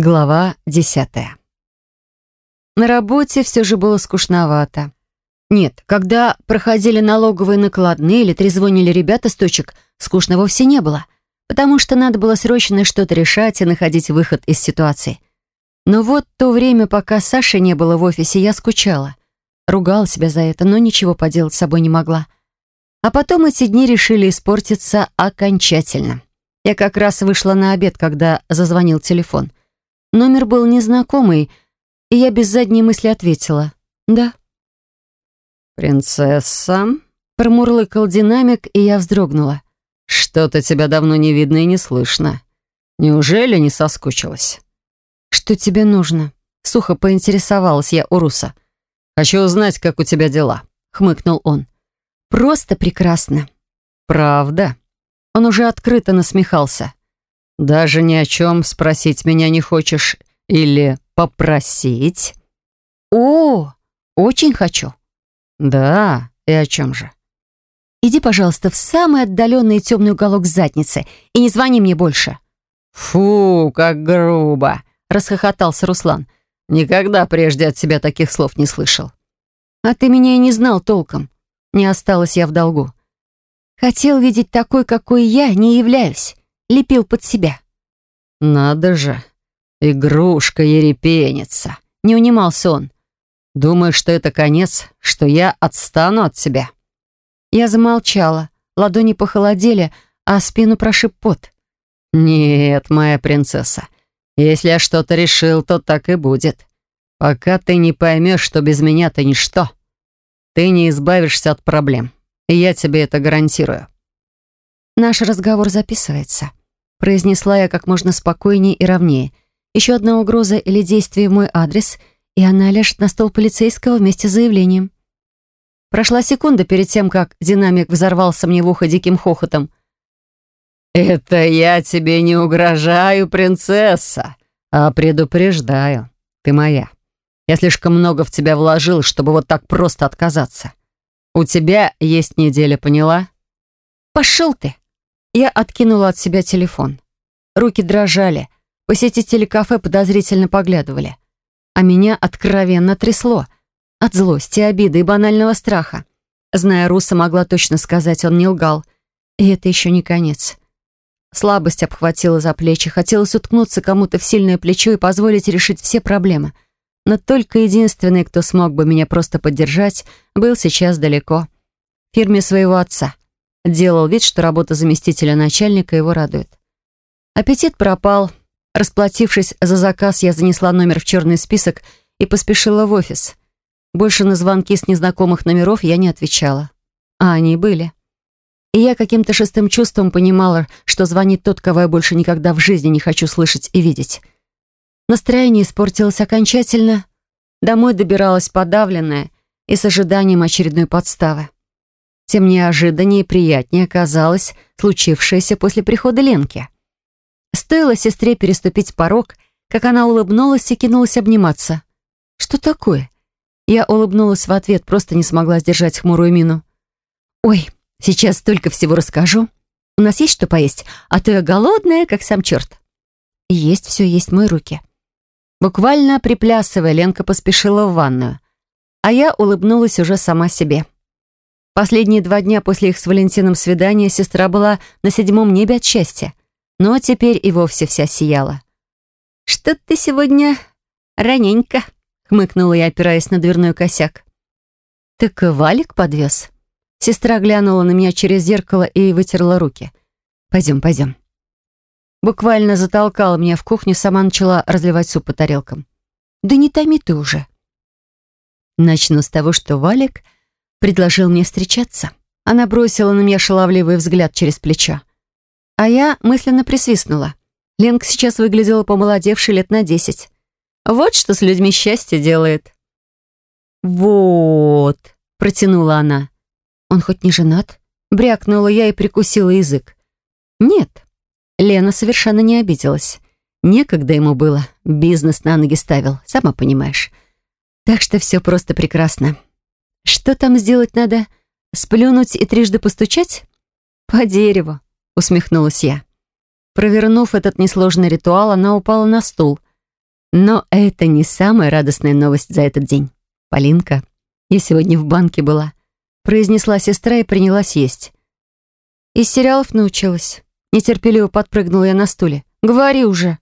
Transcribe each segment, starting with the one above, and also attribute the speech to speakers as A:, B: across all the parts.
A: Глава десятая. На работе все же было скучновато. Нет, когда проходили налоговые накладные или трезвонили ребята с точек, скучно вовсе не было, потому что надо было срочно что-то решать и находить выход из ситуации. Но вот то время, пока Саши не было в офисе, я скучала. Ругала себя за это, но ничего поделать с собой не могла. А потом эти дни решили испортиться окончательно. Я как раз вышла на обед, когда зазвонил телефон. Номер был незнакомый, и я без задней мысли ответила «Да».
B: «Принцесса?»
A: — промурлыкал динамик, и я вздрогнула.
B: «Что-то тебя давно не видно и не слышно. Неужели не соскучилась?»
A: «Что тебе нужно?» — сухо поинтересовалась я у Руса.
B: «Хочу узнать, как у тебя дела», — хмыкнул он.
A: «Просто прекрасно».
B: «Правда?»
A: Он уже открыто насмехался.
B: Даже ни о чем спросить меня не хочешь или попросить?
A: О, очень хочу.
B: Да, и о чем же?
A: Иди, пожалуйста, в самый отдаленный темный уголок задницы и не звони мне больше.
B: Фу, как грубо, расхохотался Руслан. Никогда прежде от тебя таких слов не слышал.
A: А ты меня и не знал толком. Не осталась я в долгу. Хотел видеть такой, какой я не являюсь лепил под себя.
B: «Надо же, игрушка-ерепенница!» — не унимался он. «Думаешь, что это конец, что я отстану от себя?»
A: Я замолчала, ладони похолодели, а спину прошиб пот.
B: «Нет, моя принцесса, если я что-то решил, то так и будет. Пока ты не поймешь, что без меня ты ничто, ты не избавишься от проблем, и я тебе это гарантирую».
A: Наш разговор записывается произнесла я как можно спокойнее и ровнее. Еще одна угроза или действие в мой адрес, и она ляжет на стол полицейского вместе с заявлением. Прошла секунда перед тем, как динамик взорвался мне в ухо диким хохотом.
B: «Это я тебе не угрожаю, принцесса, а предупреждаю. Ты моя. Я слишком много в тебя вложил, чтобы вот так просто отказаться. У тебя есть неделя, поняла?»
A: «Пошел ты!» Я откинула от себя телефон. Руки дрожали. Посетители кафе подозрительно поглядывали. А меня откровенно трясло. От злости, обиды и банального страха. Зная Руса, могла точно сказать, он не лгал. И это еще не конец. Слабость обхватила за плечи. Хотелось уткнуться кому-то в сильное плечо и позволить решить все проблемы. Но только единственный, кто смог бы меня просто поддержать, был сейчас далеко. В фирме своего отца. Делал вид, что работа заместителя начальника его радует. Аппетит пропал. Расплатившись за заказ, я занесла номер в черный список и поспешила в офис. Больше на звонки с незнакомых номеров я не отвечала. А они были. И я каким-то шестым чувством понимала, что звонит тот, кого я больше никогда в жизни не хочу слышать и видеть. Настроение испортилось окончательно. Домой добиралась подавленная и с ожиданием очередной подставы тем неожиданнее и приятнее оказалось случившееся после прихода Ленки. Стоило сестре переступить порог, как она улыбнулась и кинулась обниматься. «Что такое?» Я улыбнулась в ответ, просто не смогла сдержать хмурую мину. «Ой, сейчас столько всего расскажу. У нас есть что поесть, а то я голодная, как сам черт». «Есть все, есть мои руки». Буквально приплясывая, Ленка поспешила в ванную, а я улыбнулась уже сама себе. Последние два дня после их с Валентином свидания сестра была на седьмом небе от счастья. Но теперь и вовсе вся сияла. «Что ты сегодня раненько», — хмыкнула я, опираясь на дверной косяк. «Так Валик подвез». Сестра глянула на меня через зеркало и вытерла руки. «Пойдем, пойдем». Буквально затолкала меня в кухню, сама начала разливать суп по тарелкам. «Да не томи ты уже». Начну с того, что Валик — предложил мне встречаться. Она бросила на меня шаловливый взгляд через плечо. А я мысленно присвистнула. Ленка сейчас выглядела помолодевшей лет на десять. Вот что с людьми счастье делает. «Вот», — протянула она. «Он хоть не женат?» Брякнула я и прикусила язык. «Нет». Лена совершенно не обиделась. Некогда ему было. Бизнес на ноги ставил, сама понимаешь. Так что все просто прекрасно. Что там сделать надо? Сплюнуть и трижды постучать? По дереву, усмехнулась я. Провернув этот несложный ритуал, она упала на стул. Но это не самая радостная новость за этот день. Полинка, я сегодня в банке была, произнесла сестра и принялась есть. Из сериалов научилась. Нетерпеливо подпрыгнула я на стуле. «Говори уже!»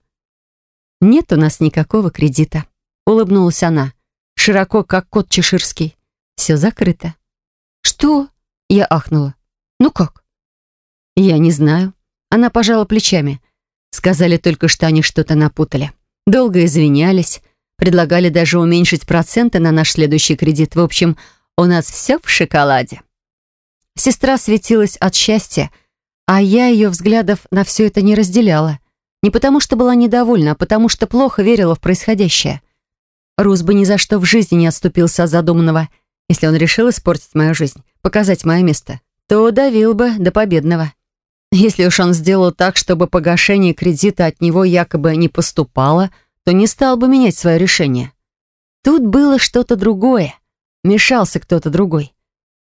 A: «Нет у нас никакого кредита», — улыбнулась она, широко, как кот чеширский. «Все закрыто». «Что?» — я ахнула. «Ну как?» «Я не знаю». Она пожала плечами. Сказали только, что они что-то напутали. Долго извинялись, предлагали даже уменьшить проценты на наш следующий кредит. В общем, у нас все в шоколаде. Сестра светилась от счастья, а я ее взглядов на все это не разделяла. Не потому что была недовольна, а потому что плохо верила в происходящее. Рус бы ни за что в жизни не отступился от задуманного. Если он решил испортить мою жизнь, показать мое место, то давил бы до победного. Если уж он сделал так, чтобы погашение кредита от него якобы не поступало, то не стал бы менять свое решение. Тут было что-то другое. Мешался кто-то другой.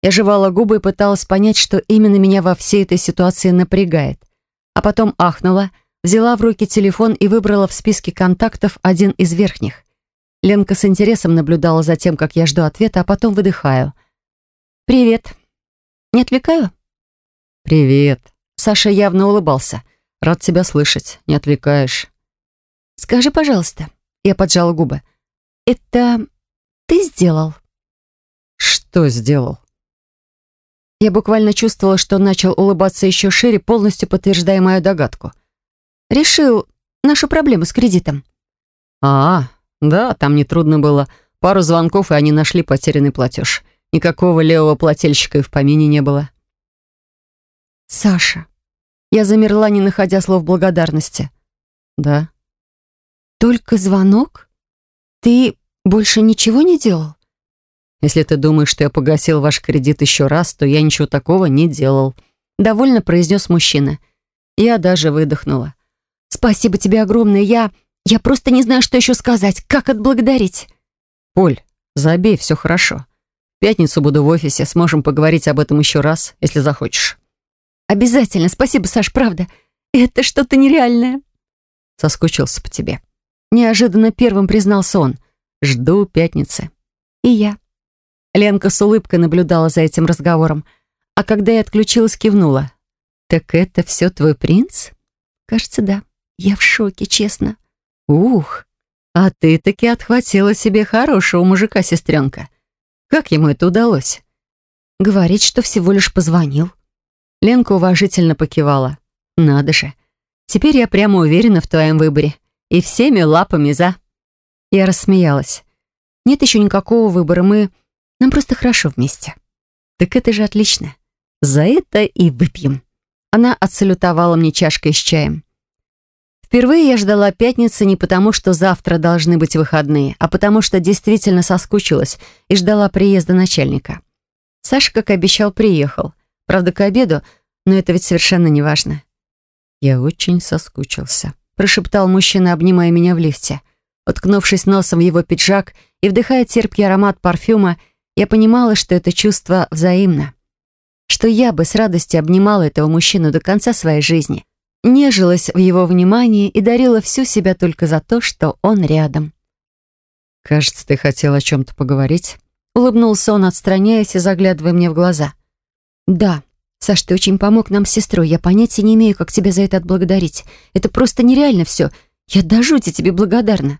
A: Я жевала губы и пыталась понять, что именно меня во всей этой ситуации напрягает. А потом ахнула, взяла в руки телефон и выбрала в списке контактов один из верхних. Ленка с интересом наблюдала за тем, как я жду ответа, а потом выдыхаю. «Привет. Не отвлекаю?»
B: «Привет», Саша явно улыбался. «Рад тебя слышать. Не отвлекаешь».
A: «Скажи, пожалуйста». Я поджала губы. «Это ты сделал?»
B: «Что сделал?»
A: Я буквально чувствовала, что начал улыбаться еще шире, полностью подтверждая мою догадку. «Решил нашу проблему с кредитом».
B: «А, да, там нетрудно было. Пару звонков, и они нашли потерянный платеж. Никакого левого плательщика и в помине не было».
A: «Саша, я замерла, не находя слов благодарности.
B: «Да».
A: «Только звонок? Ты больше ничего не делал?»
B: «Если ты думаешь, что я погасил ваш кредит еще раз, то я ничего такого не делал», —
A: довольно произнес мужчина. Я даже выдохнула. «Спасибо тебе огромное. Я... Я просто не знаю, что еще сказать. Как отблагодарить?»
B: «Поль, забей, все хорошо. В пятницу буду в офисе, сможем поговорить об этом еще раз, если захочешь».
A: «Обязательно. Спасибо, Саш, правда. Это что-то нереальное».
B: «Соскучился по тебе».
A: Неожиданно первым признался он. «Жду пятницы». «И я». Ленка с улыбкой наблюдала за этим разговором, а когда я отключилась, кивнула. «Так это все твой принц?» «Кажется, да. Я в шоке, честно».
B: «Ух, а ты таки отхватила себе хорошего мужика, сестренка. Как ему это удалось?»
A: «Говорит, что всего лишь позвонил».
B: Ленка уважительно покивала. «Надо же. Теперь я прямо уверена в твоем выборе. И всеми лапами за».
A: Я рассмеялась. «Нет еще никакого выбора. Мы... Нам просто хорошо вместе».
B: «Так это же отлично. За это и выпьем».
A: Она отсалютовала мне чашкой с чаем. Впервые я ждала пятницы не потому, что завтра должны быть выходные, а потому что действительно соскучилась и ждала приезда начальника. Саша, как обещал, приехал. Правда, к обеду, но это ведь совершенно не важно.
B: «Я очень соскучился», —
A: прошептал мужчина, обнимая меня в лифте. Уткнувшись носом в его пиджак и вдыхая терпкий аромат парфюма, я понимала, что это чувство взаимно. Что я бы с радостью обнимала этого мужчину до конца своей жизни, нежилась в его внимании и дарила всю себя только за то, что он рядом.
B: «Кажется, ты хотел о чем-то поговорить?»
A: Улыбнулся он, отстраняясь и заглядывая мне в глаза. «Да. Саш, ты очень помог нам с сестрой. Я понятия не имею, как тебя за это отблагодарить. Это просто нереально все. Я до жути тебе благодарна».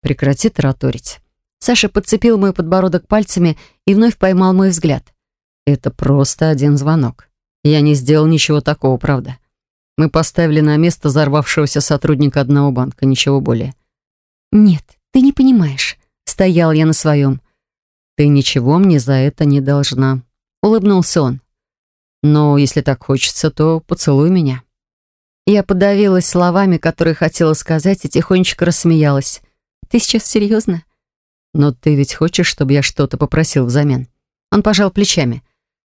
B: «Прекрати тараторить».
A: Саша подцепил мой подбородок пальцами и вновь поймал мой взгляд.
B: «Это просто один звонок. Я не сделал ничего такого, правда. Мы поставили на место взорвавшегося сотрудника одного банка, ничего более».
A: «Нет, ты не понимаешь». Стоял я на своем.
B: «Ты ничего мне за это не должна», — улыбнулся он. Но если так хочется, то поцелуй меня».
A: Я подавилась словами, которые хотела сказать, и тихонечко рассмеялась. «Ты сейчас серьезно?»
B: «Но ты ведь хочешь, чтобы я что-то попросил взамен?» Он пожал плечами.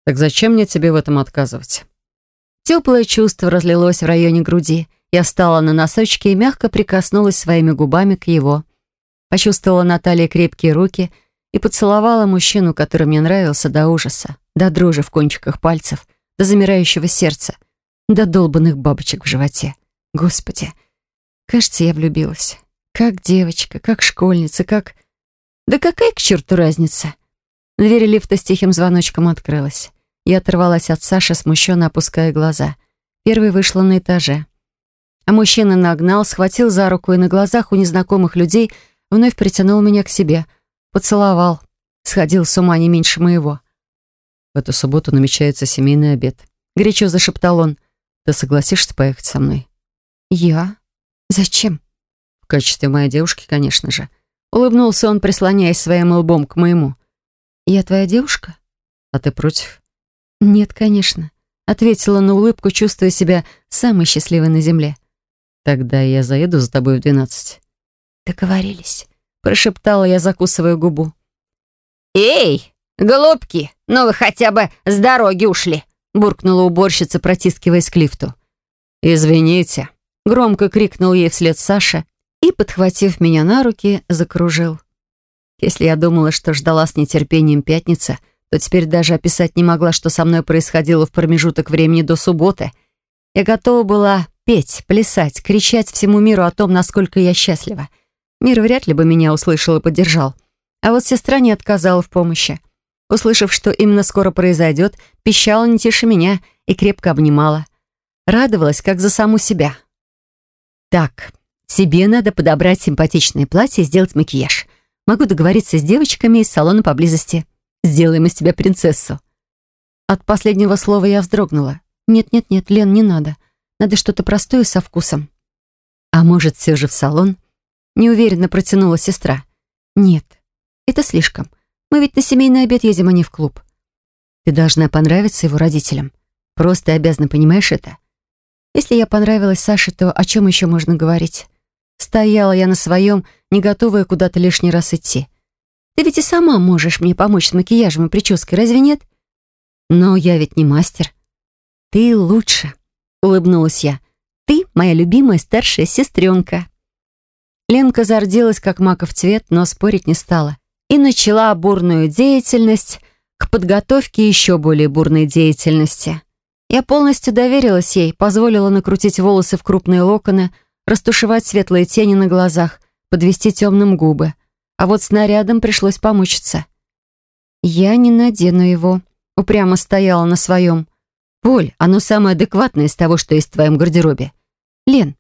B: «Так зачем мне тебе в этом отказывать?»
A: Теплое чувство разлилось в районе груди. Я встала на носочки и мягко прикоснулась своими губами к его. Почувствовала на крепкие руки и поцеловала мужчину, который мне нравился до ужаса, до дрожи в кончиках пальцев — до замирающего сердца, до долбанных бабочек в животе. Господи, кажется, я влюбилась. Как девочка, как школьница, как... Да какая к черту разница? Дверь лифта с тихим звоночком открылась. Я оторвалась от Саши, смущенно опуская глаза. Первой вышла на этаже. А мужчина нагнал, схватил за руку и на глазах у незнакомых людей вновь притянул меня к себе. Поцеловал. Сходил с ума не меньше моего.
B: В эту субботу намечается семейный обед. Горячо зашептал он. Ты согласишься поехать со мной?
A: Я? Зачем?
B: В качестве моей девушки, конечно же. Улыбнулся он, прислоняясь своим лбом к моему.
A: «Я твоя девушка?»
B: «А ты против?»
A: «Нет, конечно», — ответила на улыбку, чувствуя себя самой счастливой на земле.
B: «Тогда я заеду за тобой в двенадцать».
A: «Договорились», — прошептала я, закусывая губу.
C: «Эй, голубки, ну вы хотя бы с дороги ушли!» — буркнула уборщица, протискиваясь к лифту.
B: «Извините», — громко крикнул ей вслед Саша и, подхватив меня на руки, закружил. Если я думала, что ждала с нетерпением пятницы, то теперь даже описать не могла, что со мной происходило в промежуток времени до субботы. Я готова была петь, плясать, кричать всему миру о том, насколько я счастлива. Мир вряд ли бы меня услышал и поддержал. А вот сестра не отказала в помощи. Услышав, что именно скоро произойдет, пищала не тише меня и крепко обнимала. Радовалась, как за саму себя. «Так, тебе надо подобрать симпатичное платье и сделать макияж. Могу договориться с девочками из салона поблизости. Сделаем из тебя принцессу». От последнего слова я вздрогнула. «Нет-нет-нет, Лен, не надо. Надо что-то простое со вкусом». «А может, все же в салон?» Неуверенно протянула сестра. «Нет, это слишком. Мы ведь на семейный обед едем, а не в клуб. Ты должна понравиться его родителям. Просто обязана, понимаешь это? Если я понравилась Саше, то о чем еще можно говорить? Стояла я на своем, не готовая куда-то лишний раз идти. Ты ведь и сама можешь мне помочь с макияжем и прической, разве нет? Но я ведь не мастер. Ты лучше, улыбнулась я. Ты моя любимая старшая сестренка. Ленка зарделась, как маков цвет, но спорить не стала. И начала бурную деятельность к подготовке еще более бурной деятельности. Я полностью доверилась ей, позволила накрутить волосы в крупные локоны, растушевать светлые тени на глазах, подвести темным губы. А вот снарядом пришлось помучиться. «Я не надену его», — упрямо стояла на своем. «Поль, оно самое адекватное из того, что есть в твоем гардеробе». «Лен,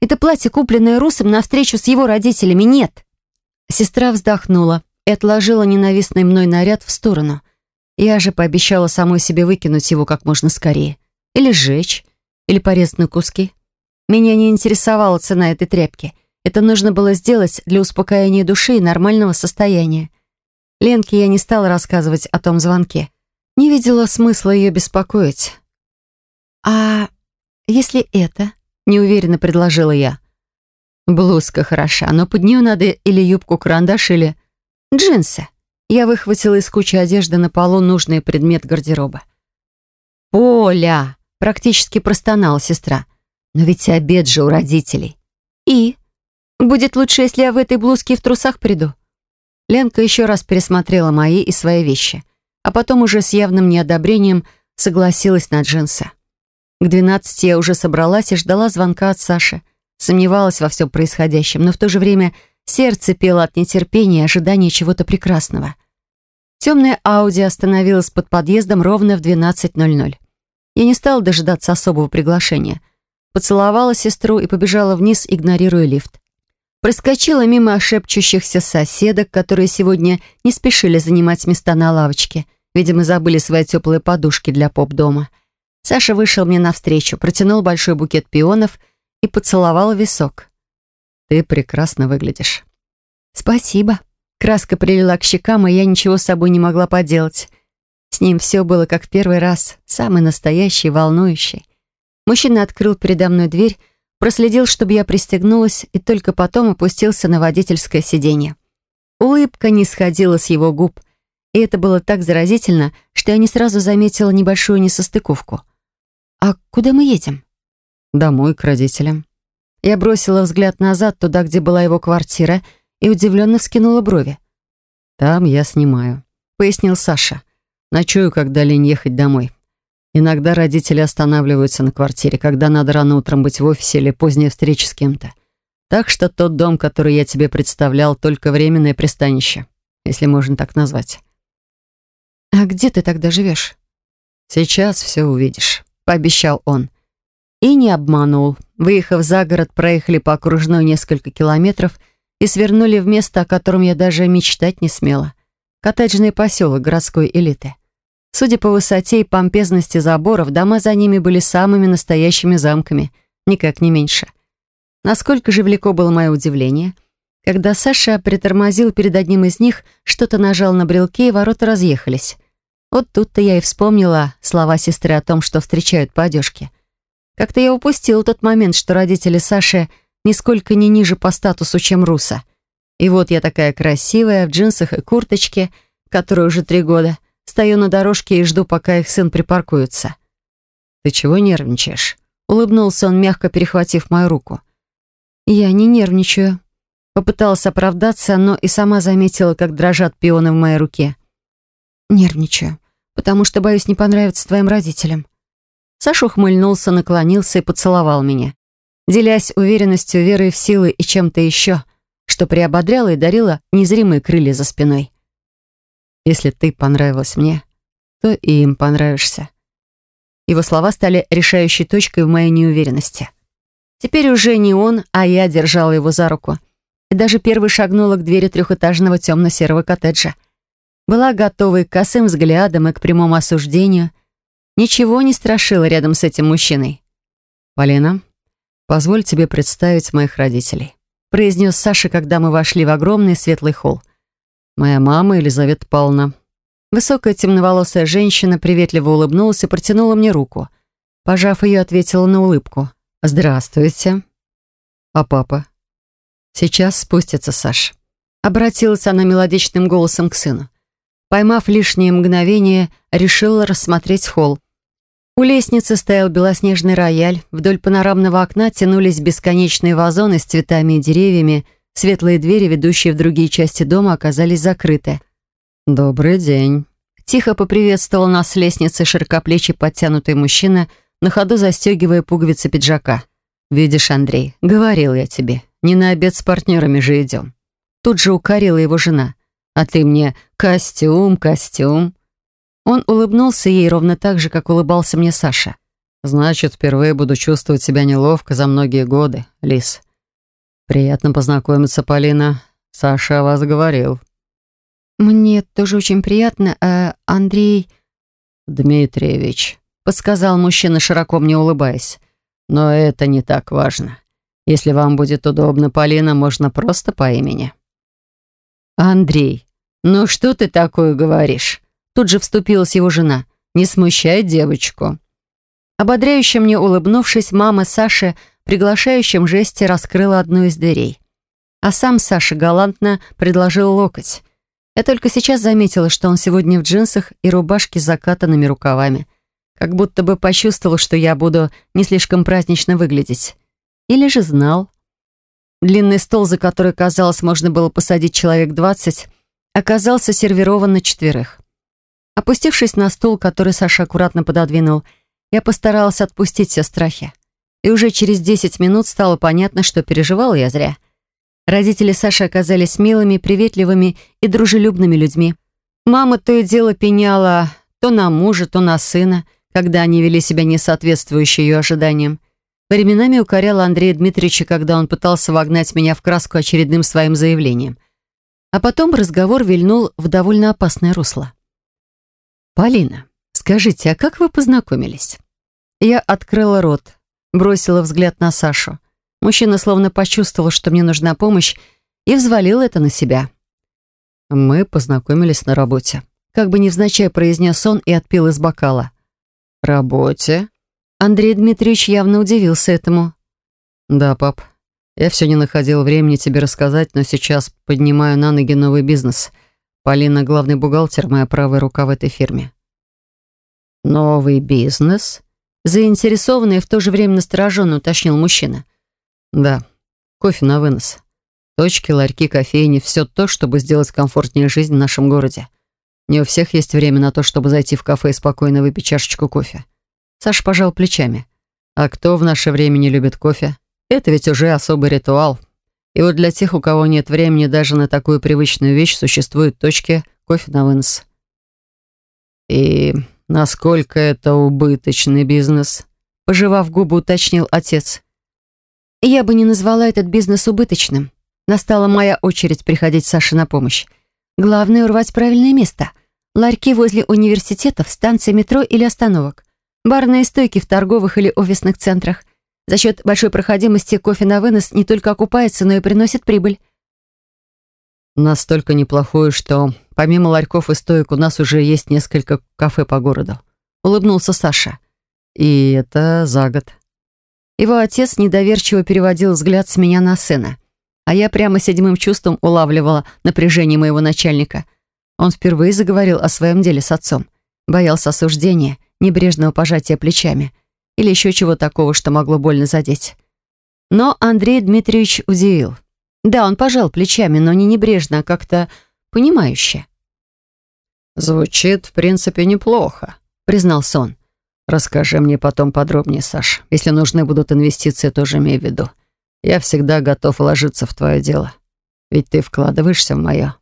B: это платье, купленное Русом на встречу с его родителями, нет». Сестра вздохнула и отложила ненавистный мной наряд в сторону. Я же пообещала самой себе выкинуть его как можно скорее. Или сжечь, или порезать на куски. Меня не интересовала цена этой тряпки. Это нужно было сделать для успокоения души и нормального состояния. Ленке я не стала рассказывать о том звонке. Не видела смысла ее беспокоить. «А если это?» — неуверенно предложила я. «Блузка хороша, но под нее надо или юбку-карандаш, или джинсы». Я выхватила из кучи одежды на полу нужный предмет гардероба. «Поля!» — практически простонала сестра. Но ведь обед же у родителей. И? Будет лучше, если я в этой блузке и в трусах приду. Ленка еще раз пересмотрела мои и свои вещи, а потом уже с явным неодобрением согласилась на джинсы. К двенадцати я уже собралась и ждала звонка от Саши. Сомневалась во всем происходящем, но в то же время сердце пело от нетерпения и ожидания чего-то прекрасного. Темная Ауди остановилась под подъездом ровно в 12.00. Я не стала дожидаться особого приглашения — поцеловала сестру и побежала вниз, игнорируя лифт. Проскочила мимо шепчущихся соседок, которые сегодня не спешили занимать места на лавочке. Видимо, забыли свои теплые подушки для поп-дома. Саша вышел мне навстречу, протянул большой букет пионов и поцеловал висок. «Ты прекрасно выглядишь». «Спасибо». Краска прилила к щекам, и я ничего с собой не могла поделать. С ним все было как в первый раз, самый настоящий, волнующий. Мужчина открыл передо мной дверь, проследил, чтобы я пристегнулась, и только потом опустился на водительское сиденье. Улыбка не сходила с его губ, и это было так заразительно, что я не сразу заметила небольшую несостыковку. «А куда мы едем?» «Домой, к родителям».
A: Я бросила взгляд назад, туда, где была его квартира, и удивленно вскинула брови.
B: «Там я снимаю», — пояснил Саша. «Ночую, когда лень ехать домой. Иногда родители останавливаются на квартире, когда надо рано утром быть в офисе или поздняя встреча с кем-то. Так что тот дом, который я тебе представлял, только временное пристанище, если можно так назвать.
A: «А где ты тогда живешь?»
B: «Сейчас все увидишь», —
A: пообещал он. И не обманул. Выехав за город, проехали по окружной несколько километров и свернули в место, о котором я даже мечтать не смела. Коттеджный поселок городской элиты. Судя по высоте и помпезности заборов, дома за ними были самыми настоящими замками, никак не меньше. Насколько же велико было мое удивление, когда Саша притормозил перед одним из них, что-то нажал на брелке, и ворота разъехались. Вот тут-то я и вспомнила слова сестры о том, что встречают по одежке. Как-то я упустила тот момент, что родители Саши нисколько не ниже по статусу, чем Руса. И вот я такая красивая, в джинсах и курточке, которой уже три года, стою на дорожке и жду, пока их сын припаркуется.
B: «Ты чего нервничаешь?»
A: Улыбнулся он, мягко перехватив мою руку. «Я не нервничаю». Попыталась оправдаться, но и сама заметила, как дрожат пионы в моей руке. «Нервничаю, потому что боюсь не понравиться твоим родителям». Саша ухмыльнулся, наклонился и поцеловал меня, делясь уверенностью, верой в силы и чем-то еще, что приободряло и дарило незримые крылья за спиной.
B: «Если ты понравилась мне, то и им понравишься».
A: Его слова стали решающей точкой в моей неуверенности. Теперь уже не он, а я держала его за руку. И даже первый шагнула к двери трехэтажного темно-серого коттеджа была готова и к косым взглядам, и к прямому осуждению. Ничего не страшило рядом с этим мужчиной.
B: «Полина, позволь тебе представить моих родителей»,
A: произнес Саша, когда мы вошли в огромный светлый холл.
B: «Моя мама Елизавета Павловна».
A: Высокая темноволосая женщина приветливо улыбнулась и протянула мне руку. Пожав ее, ответила на улыбку.
B: «Здравствуйте». «А папа?» «Сейчас спустится Саш».
A: Обратилась она мелодичным голосом к сыну. Поймав лишнее мгновение, решила рассмотреть холл. У лестницы стоял белоснежный рояль, вдоль панорамного окна тянулись бесконечные вазоны с цветами и деревьями, светлые двери, ведущие в другие части дома, оказались закрыты.
B: «Добрый день»,
A: Тихо поприветствовал нас с лестницы широкоплечий подтянутый мужчина, на ходу застегивая пуговицы пиджака.
B: «Видишь, Андрей, говорил я тебе, не на обед с партнерами же идем».
A: Тут же укорила его жена. А ты мне костюм, костюм». Он улыбнулся ей ровно так же, как улыбался мне Саша.
B: «Значит, впервые буду чувствовать себя неловко за многие годы, Лис. Приятно познакомиться, Полина. Саша о вас говорил».
A: «Мне тоже очень приятно, а Андрей...»
B: «Дмитриевич», — подсказал мужчина, широко мне улыбаясь. «Но это не так важно. Если вам будет удобно, Полина, можно просто по имени».
A: «Андрей, ну что ты такое говоришь?» Тут же вступилась его жена. «Не смущай девочку». Ободряюще мне улыбнувшись, мама Саши приглашающим жесте раскрыла одну из дверей. А сам Саша галантно предложил локоть. Я только сейчас заметила, что он сегодня в джинсах и рубашке с закатанными рукавами. Как будто бы почувствовал, что я буду не слишком празднично выглядеть. Или же знал. Длинный стол, за который, казалось, можно было посадить человек двадцать, оказался сервирован на четверых. Опустившись на стул, который Саша аккуратно пододвинул, я постаралась отпустить все страхи. И уже через десять минут стало понятно, что переживала я зря. Родители Саши оказались милыми, приветливыми и дружелюбными людьми. Мама то и дело пеняла то на мужа, то на сына, когда они вели себя несоответствующе ее ожиданиям. Временами укоряла Андрея Дмитриевича, когда он пытался вогнать меня в краску очередным своим заявлением. А потом разговор вильнул в довольно опасное русло. «Полина, скажите, а как вы познакомились?» Я открыла рот, бросила взгляд на Сашу. Мужчина словно почувствовал, что мне нужна помощь, и взвалил это на себя.
B: «Мы познакомились на работе»,
A: как бы невзначай произнес он и отпил из бокала.
B: «Работе?»
A: Андрей Дмитриевич явно удивился этому.
B: «Да, пап. Я все не находил времени тебе рассказать, но сейчас поднимаю на ноги новый бизнес. Полина — главный бухгалтер, моя правая рука в этой фирме».
A: «Новый бизнес?» Заинтересованный и в то же время настороженно уточнил мужчина.
B: «Да. Кофе на вынос. Точки, ларьки, кофейни — все то, чтобы сделать комфортнее жизнь в нашем городе. Не у всех есть время на то, чтобы зайти в кафе и спокойно выпить чашечку кофе.
A: Саш пожал плечами.
B: «А кто в наше время не любит кофе? Это ведь уже особый ритуал. И вот для тех, у кого нет времени даже на такую привычную вещь, существуют точки кофе на вынос. И насколько это убыточный бизнес? Пожевав губы, уточнил отец.
A: Я бы не назвала этот бизнес убыточным. Настала моя очередь приходить Саше на помощь. Главное — урвать правильное место. Ларьки возле университетов, станции метро или остановок. Барные стойки в торговых или офисных центрах. За счет большой проходимости кофе на вынос не только окупается, но и приносит прибыль.
B: Настолько неплохую, что помимо ларьков и стоек у нас уже есть несколько кафе по городу. Улыбнулся Саша. И это за год.
A: Его отец недоверчиво переводил взгляд с меня на сына. А я прямо седьмым чувством улавливала напряжение моего начальника. Он впервые заговорил о своем деле с отцом. Боялся осуждения, небрежного пожатия плечами или еще чего такого, что могло больно задеть. Но Андрей Дмитриевич удивил. Да, он пожал плечами, но не небрежно, а как-то понимающе.
B: «Звучит, в принципе, неплохо», — признался он. «Расскажи мне потом подробнее, Саш. Если нужны будут инвестиции, тоже имей в виду. Я всегда готов вложиться в твое дело. Ведь ты вкладываешься в мое».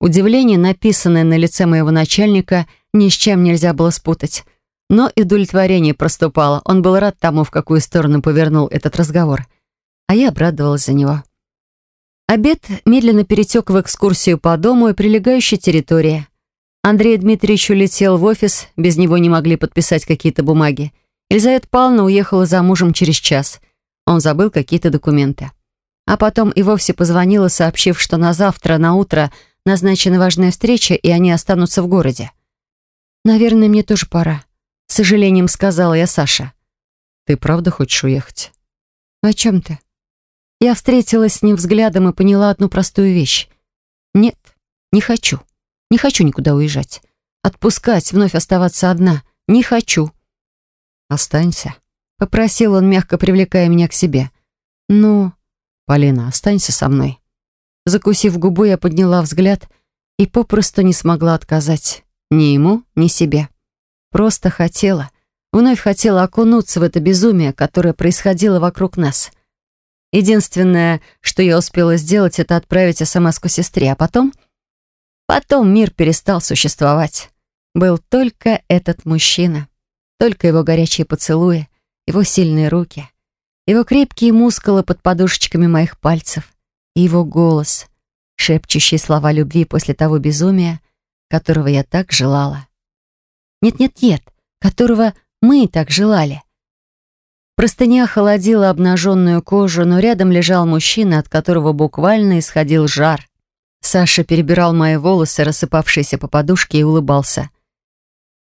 A: Удивление, написанное на лице моего начальника, ни с чем нельзя было спутать. Но и удовлетворение проступало. Он был рад тому, в какую сторону повернул этот разговор. А я обрадовалась за него. Обед медленно перетек в экскурсию по дому и прилегающей территории. Андрей Дмитриевич улетел в офис, без него не могли подписать какие-то бумаги. Елизавета Павловна уехала за мужем через час. Он забыл какие-то документы. А потом и вовсе позвонила, сообщив, что на завтра, на утро назначена важная встреча, и они останутся в городе. «Наверное, мне тоже пора», — с сожалением сказала я Саша.
B: «Ты правда хочешь уехать?»
A: «О чем ты?» Я встретилась с ним взглядом и поняла одну простую вещь. «Нет, не хочу. Не хочу никуда уезжать. Отпускать, вновь оставаться одна. Не хочу».
B: «Останься», —
A: попросил он, мягко привлекая меня к себе. «Ну...»
B: «Полина, останься со мной».
A: Закусив губу, я подняла взгляд и попросту не смогла отказать. Ни ему, ни себе. Просто хотела. Вновь хотела окунуться в это безумие, которое происходило вокруг нас. Единственное, что я успела сделать, это отправить смс сестре, а потом... Потом мир перестал существовать. Был только этот мужчина. Только его горячие поцелуи, его сильные руки, его крепкие мускулы под подушечками моих пальцев и его голос, шепчущий слова любви после того безумия, которого я так желала. Нет-нет-нет, которого мы так желали. Простыня холодила обнаженную кожу, но рядом лежал мужчина, от которого буквально исходил жар. Саша перебирал мои волосы, рассыпавшиеся по подушке, и улыбался.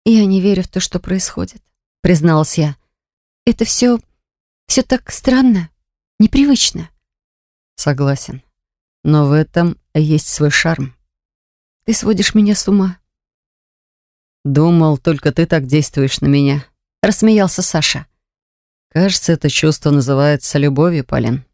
A: «Я не верю в то, что происходит», — призналась я. «Это все... все так странно, непривычно».
B: «Согласен. Но в этом есть свой шарм».
A: Ты сводишь меня с ума.
B: Думал, только ты так действуешь на меня.
A: Рассмеялся Саша.
B: Кажется, это чувство называется любовью, Полин.